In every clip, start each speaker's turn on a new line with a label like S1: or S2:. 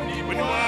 S1: Oni, when you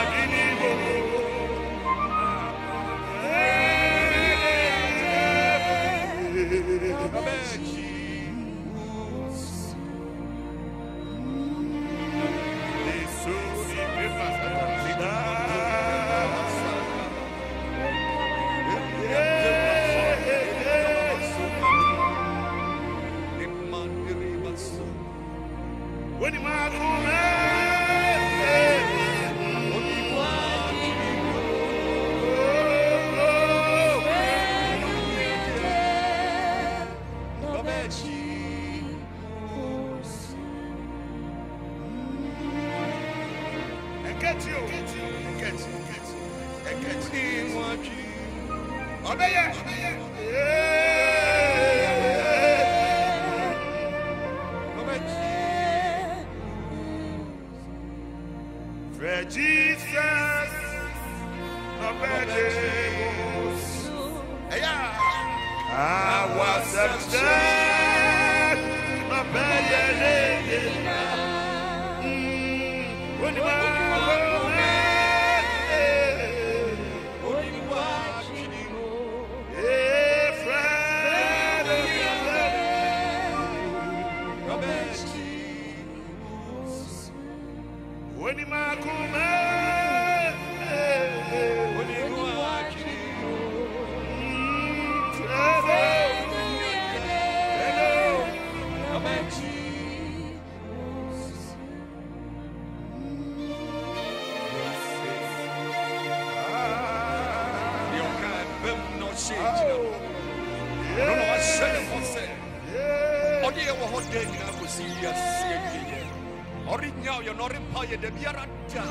S2: nyao yɛ na ɔrempa yɛ da biara da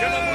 S1: yɛna mo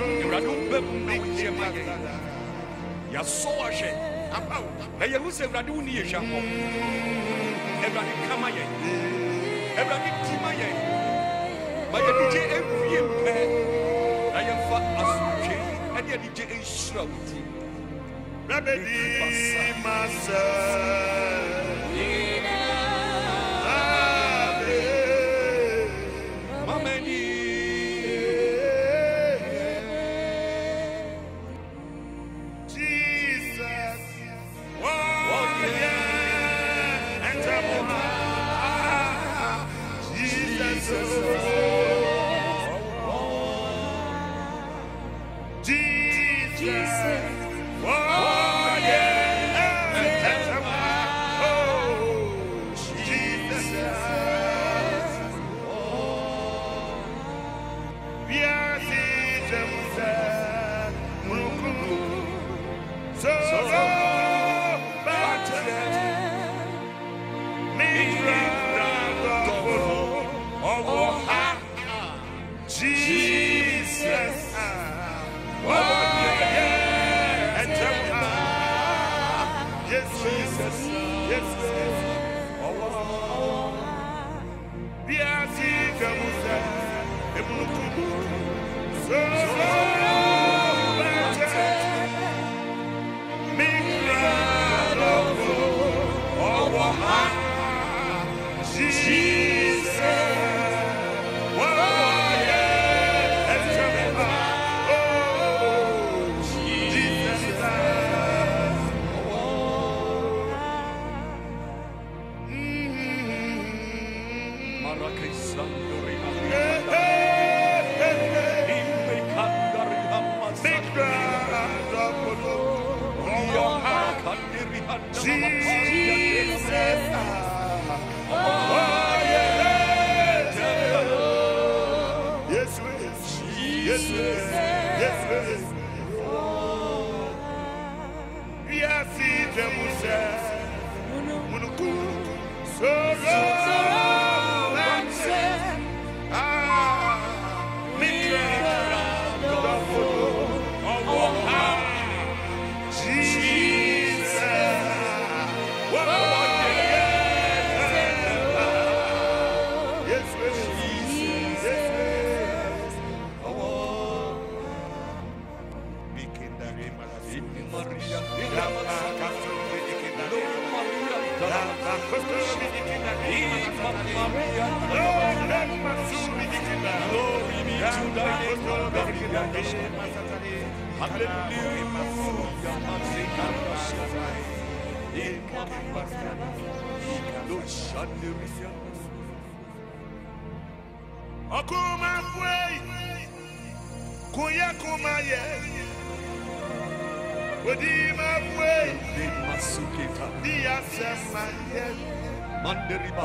S2: awurade wobɛbum ne yie ma yɛn yɛasɔ ahyɛ na yɛhu sɛ awurade wo ne yɛhwɛmmɔ awurade ka ma yɛn awurade di ma yɛn ma yɛnigye ɛwie mpɛ na yɛmfa asomdwe ɛne anigye ɛnhyira wo
S1: ti Rabbi, my son. oshandirisa okumakwei kuyakumaye odimakwei dimasuketa diasemaye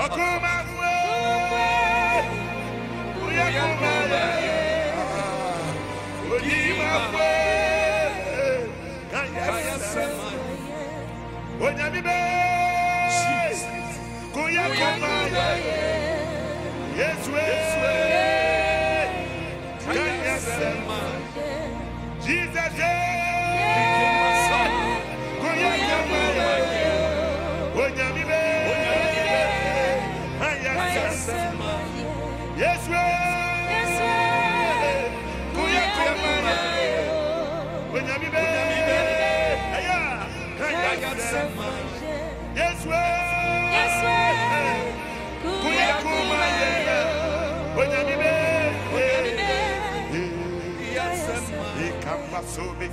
S1: okumakwei kuyakumaye odimakwei kayasemaye onyamibe. Bangladesh. Sobe.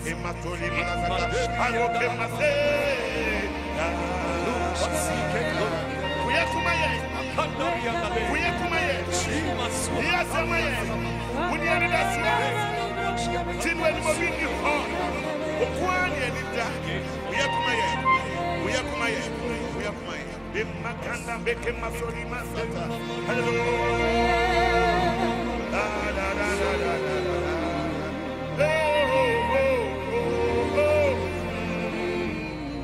S1: Kuya kumaye. Kuya kumaye. Bimakanda beke masori masata. Hallelujah.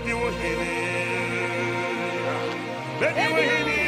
S1: Bẹ́ẹ̀ni wo hìrì. Bẹ́ẹ̀ni wo hìrì.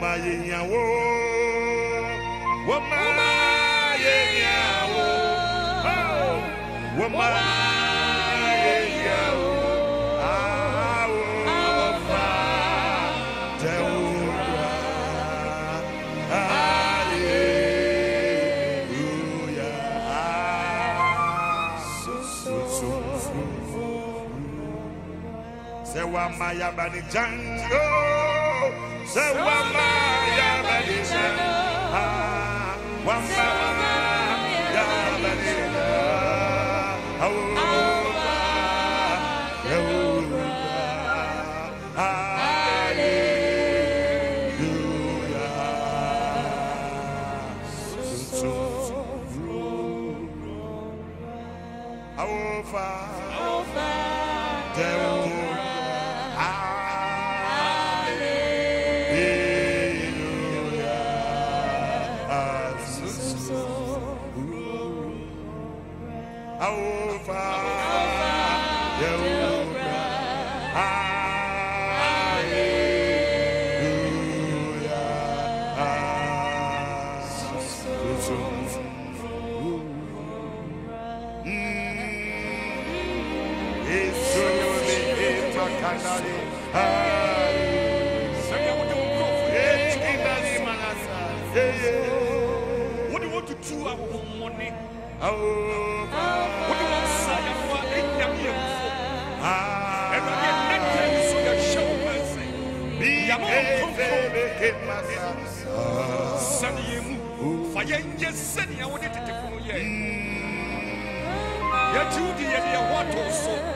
S3: máa yẹ ìyàwó wọ́n máa yẹ ìyàwó wọ́n máa. Say, ah, Wamba, Yabadisha, Wamba,
S1: Wamba. sɛnea wo ne tetefo no yɛ your wo de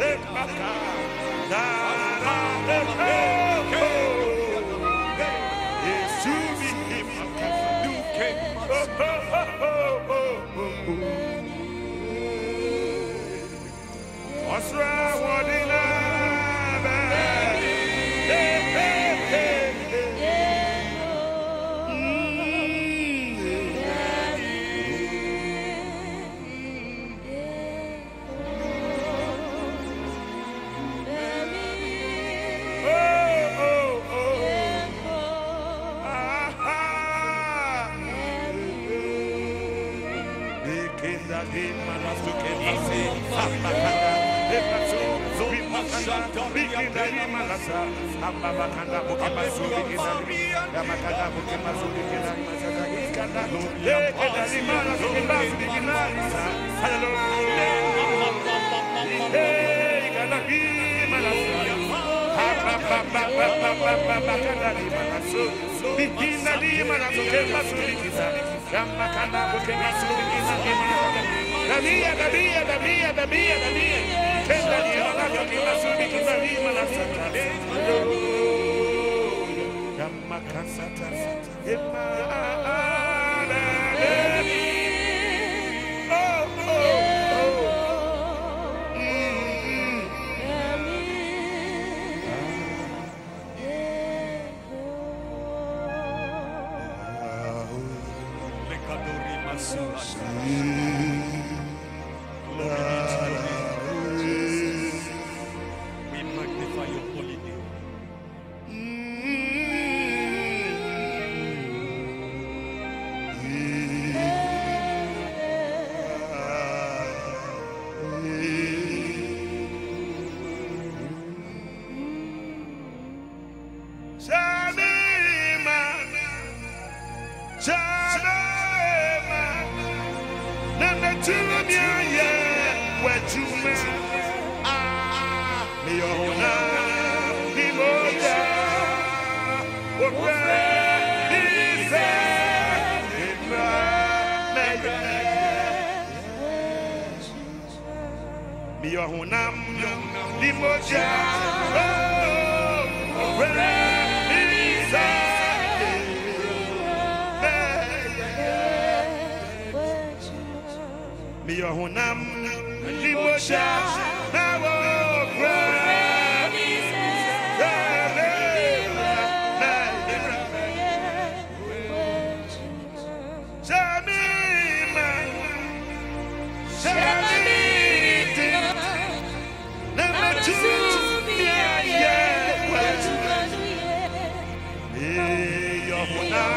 S1: àtún, níyẹn, Kasata. Ema Miohuna,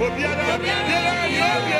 S1: Obiara, obiara, obiara, obiara.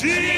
S1: Jesus.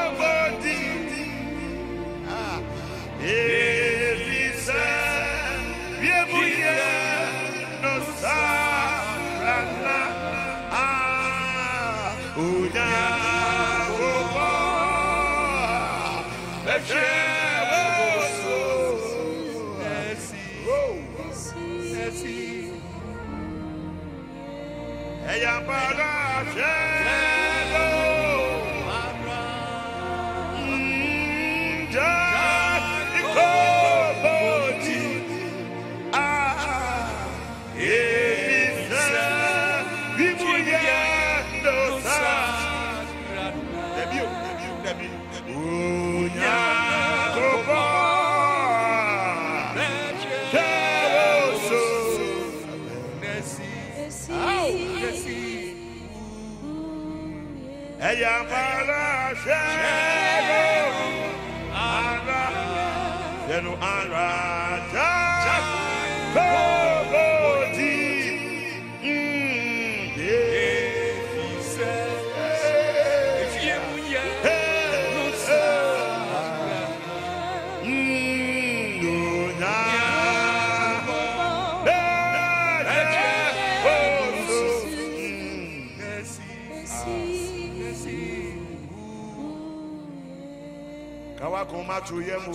S1: Kawa kuma tu yemu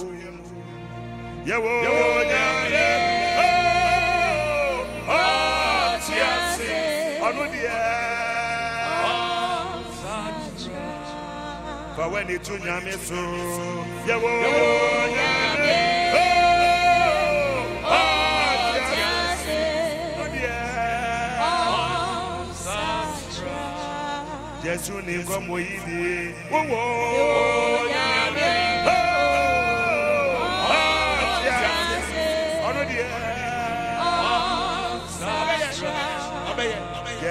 S1: yewo nyame. oh oh tiase ọnu diẹ fọwọ́ ni tu nyame. so yewo nyame. Oh oh tiase ọnu diẹ Jésù ni nkọmọ yìí ni wọwọ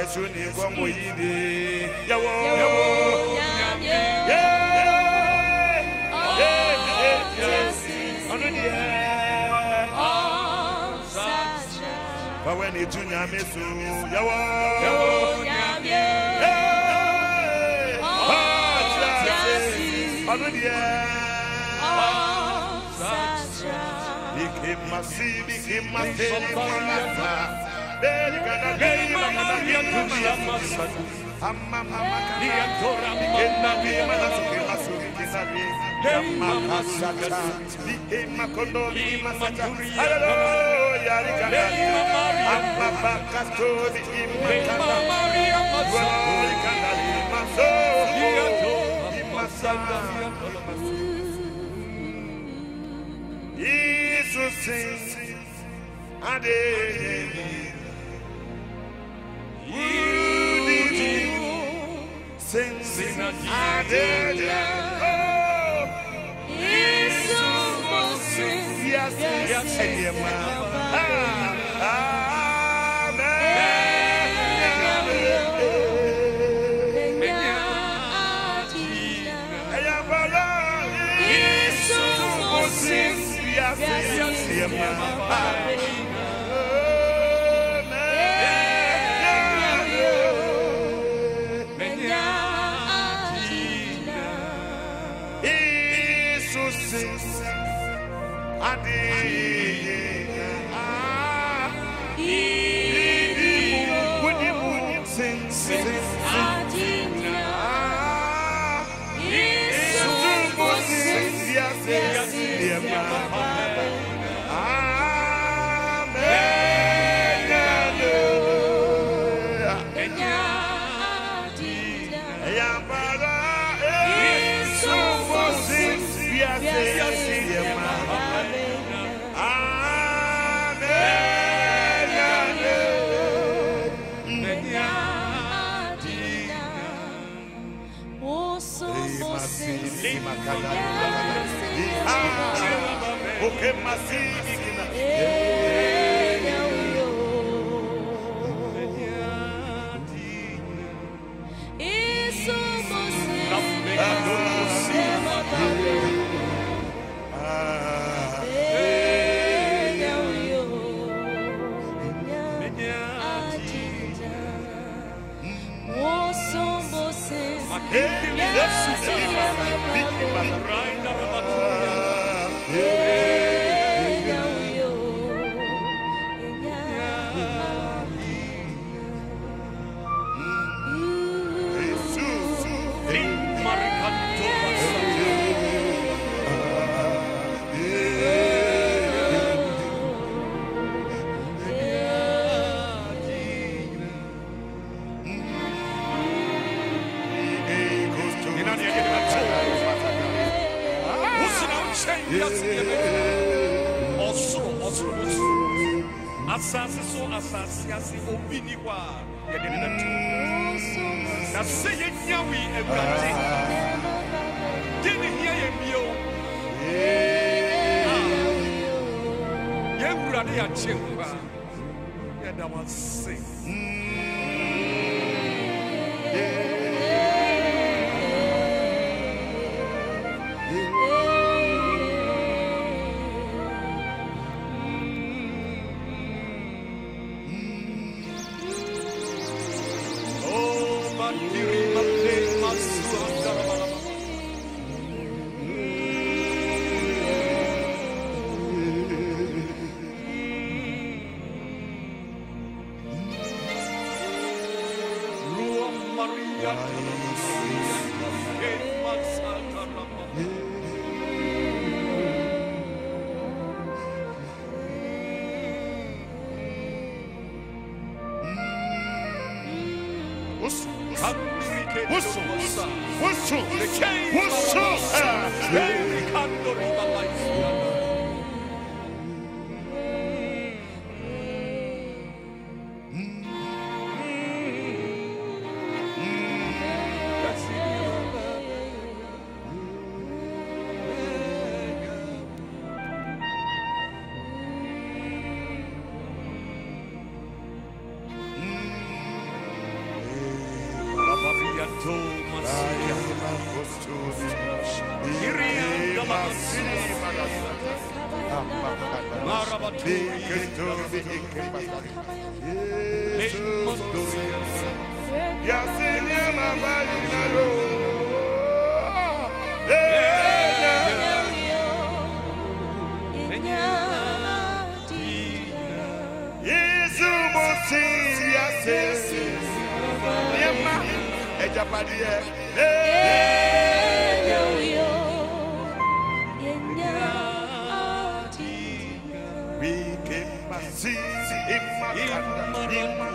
S1: Jésù ní gbọ́mọ yìí ni yẹwò yẹwò yẹ yẹ yẹ ọdún diẹ. Báwo ni tún nyàmé sùn yẹwò yẹwò yẹ ọdún diẹ. Bíkì màsí bíkì màsí ní màsá. Bẹ́ẹ̀ni kàdá bẹ́ẹ̀ni kàdá bẹ́ẹ̀ni kàdá. Amma mama
S2: Liantora
S1: Ena mi manasuke masuke kisabi Yama kasata Di ema kondo di masata Hallelujah Rikana Amma bakasto di ima kanda Glory kanda di maso Di masata Jesus sing Ade Sing, sing, Ade Oh, yes, yes, yes, Sing,
S2: asase so asase ase obi ni hɔ a yɛde ne nato na sɛ yɛnya wi awurade de ne hia yɛ bio. Ah. Yɛwurade yɛakye nkwa yɛda Oh,
S1: victory.
S2: Yes,
S1: yes, yes,
S2: yes,
S1: yes, yes, Adubia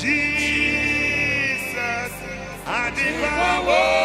S1: Jesus, Adibawo, Nawo,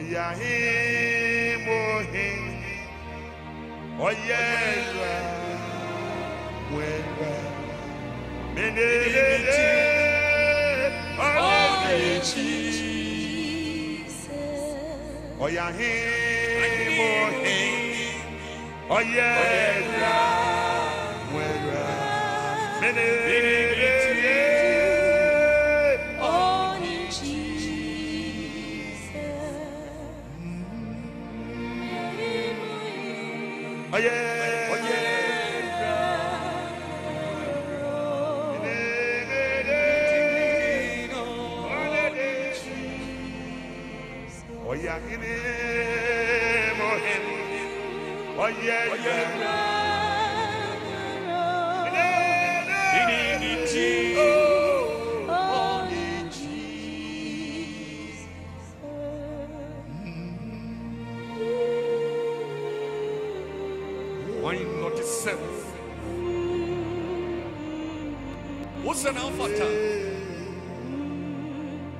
S1: Oya him, oh him, oya ra, wera, menelele, oya Oya him, him, wera,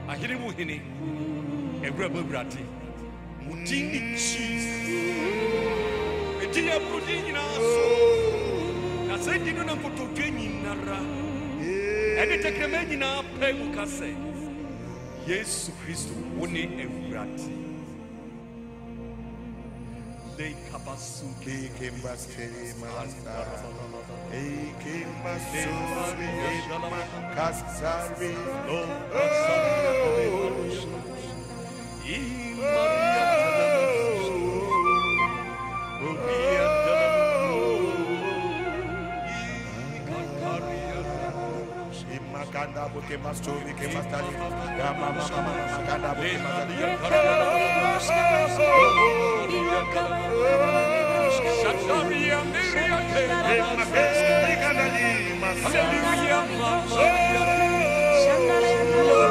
S2: ahene mu hene awura mu awurade mo din ne jesus ɛdi yɛ boro din nyinaa so na sɛ di no na nkotodwe nyinara ɛne tɛkrɛma nyinaa pɛ mu ka sɛ yesu kristo wo ne awurade leikabasuke.
S1: Kikimbasteri malasta. Ikimbasuri imakasari. Imakanda buke masturi oh. ke mastari. Gama mama mama makanda buke mastari. Imakeri kandali mastari.
S2: The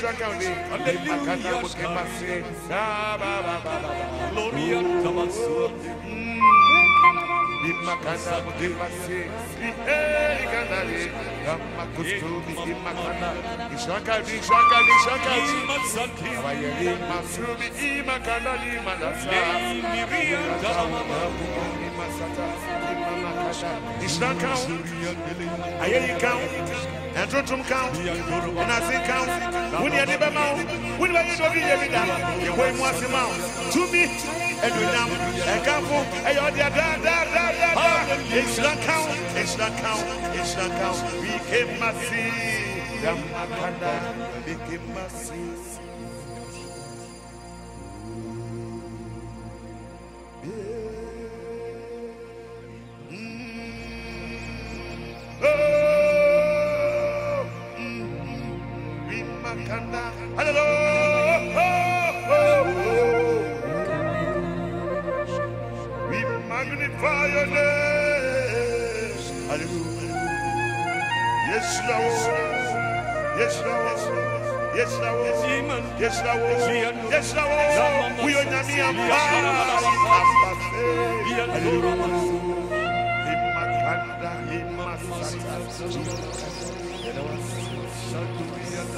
S1: shranka udi Ni manasa Ishran count, Ayeri count, Antotum count, Onasi count, Wuni Adiba mount, Wuni Bayi Dobi Yebida, Yewoy Mwasi mount, Tumi, Edunam, Ekafu, Ayodia da da da da da. Ishran count, Ishran count, Ishran count, Bike Masi, Yamakanda, Bike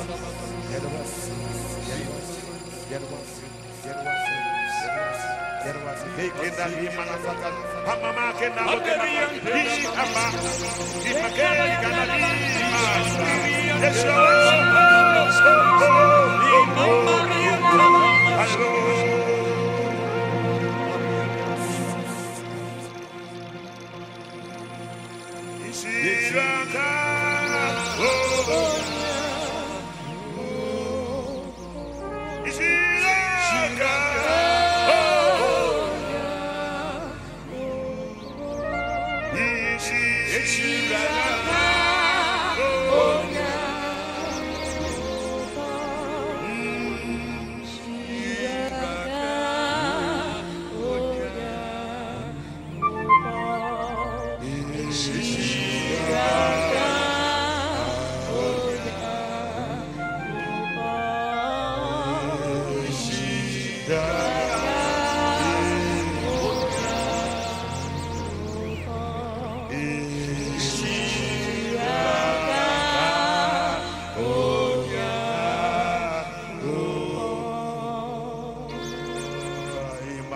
S1: Shalom hallelujah. Oh,